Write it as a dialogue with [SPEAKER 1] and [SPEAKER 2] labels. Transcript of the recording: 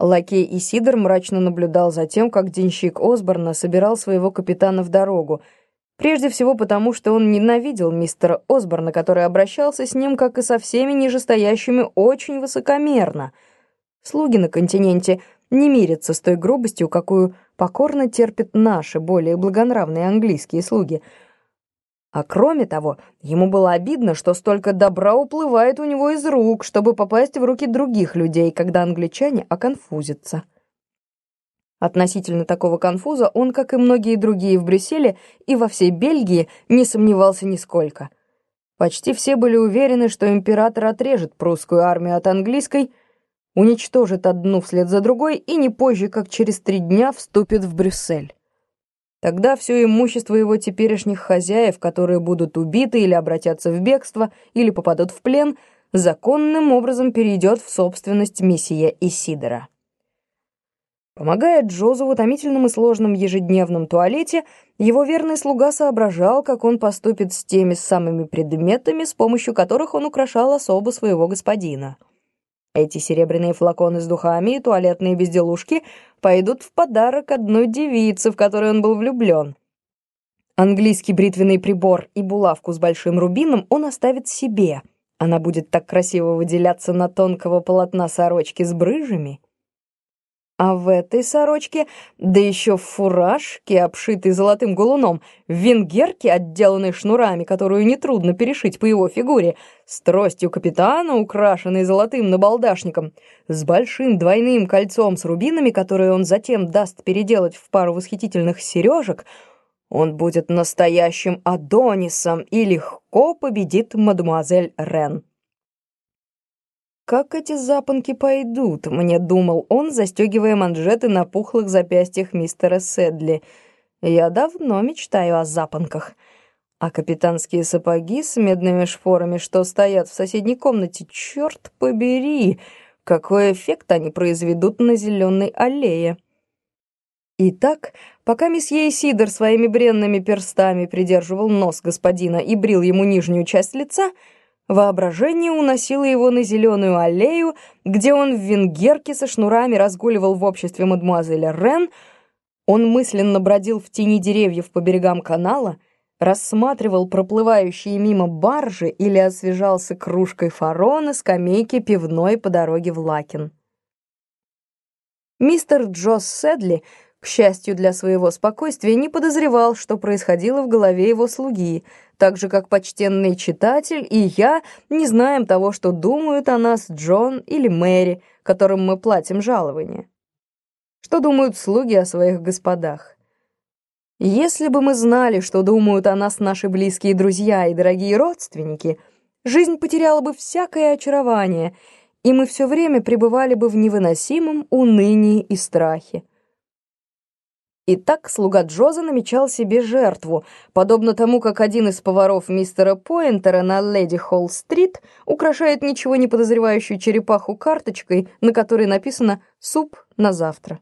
[SPEAKER 1] Лакей Исидор мрачно наблюдал за тем, как денщик Осборна собирал своего капитана в дорогу. Прежде всего потому, что он ненавидел мистера Осборна, который обращался с ним, как и со всеми нижестоящими, очень высокомерно. Слуги на континенте не мирятся с той грубостью, какую покорно терпят наши, более благонравные английские слуги — а кроме того, ему было обидно, что столько добра уплывает у него из рук, чтобы попасть в руки других людей, когда англичане оконфузятся. Относительно такого конфуза он, как и многие другие в Брюсселе и во всей Бельгии, не сомневался нисколько. Почти все были уверены, что император отрежет прусскую армию от английской, уничтожит одну вслед за другой и не позже, как через три дня, вступит в Брюссель. Тогда все имущество его теперешних хозяев, которые будут убиты или обратятся в бегство, или попадут в плен, законным образом перейдет в собственность мессия Исидора. Помогая Джозу в утомительном и сложном ежедневном туалете, его верный слуга соображал, как он поступит с теми самыми предметами, с помощью которых он украшал особо своего господина. Эти серебряные флаконы с духами и туалетные безделушки пойдут в подарок одной девице, в которой он был влюблен. Английский бритвенный прибор и булавку с большим рубином он оставит себе. Она будет так красиво выделяться на тонкого полотна сорочки с брыжами. А в этой сорочке, да еще в фуражке, обшитой золотым галуном, в венгерке, отделанной шнурами, которую нетрудно перешить по его фигуре, с тростью капитана, украшенной золотым набалдашником, с большим двойным кольцом с рубинами, которые он затем даст переделать в пару восхитительных сережек, он будет настоящим Адонисом и легко победит мадемуазель Рен. «Как эти запонки пойдут?» — мне думал он, застегивая манжеты на пухлых запястьях мистера Седли. «Я давно мечтаю о запонках. А капитанские сапоги с медными шпорами, что стоят в соседней комнате, черт побери, какой эффект они произведут на зеленой аллее!» Итак, пока месье Исидор своими бренными перстами придерживал нос господина и брил ему нижнюю часть лица — Воображение уносило его на зеленую аллею, где он в венгерке со шнурами разгуливал в обществе мадемуазеля Рен. Он мысленно бродил в тени деревьев по берегам канала, рассматривал проплывающие мимо баржи или освежался кружкой фаро на скамейке пивной по дороге в Лакин. Мистер Джосс Седли, к счастью для своего спокойствия, не подозревал, что происходило в голове его слуги — так же, как почтенный читатель и я не знаем того, что думают о нас Джон или Мэри, которым мы платим жалование. Что думают слуги о своих господах? Если бы мы знали, что думают о нас наши близкие друзья и дорогие родственники, жизнь потеряла бы всякое очарование, и мы все время пребывали бы в невыносимом унынии и страхе. Итак, слуга Джоза намечал себе жертву, подобно тому, как один из поваров мистера Пойнтера на Леди Холл-стрит украшает ничего не подозревающую черепаху карточкой, на которой написано «суп на завтра».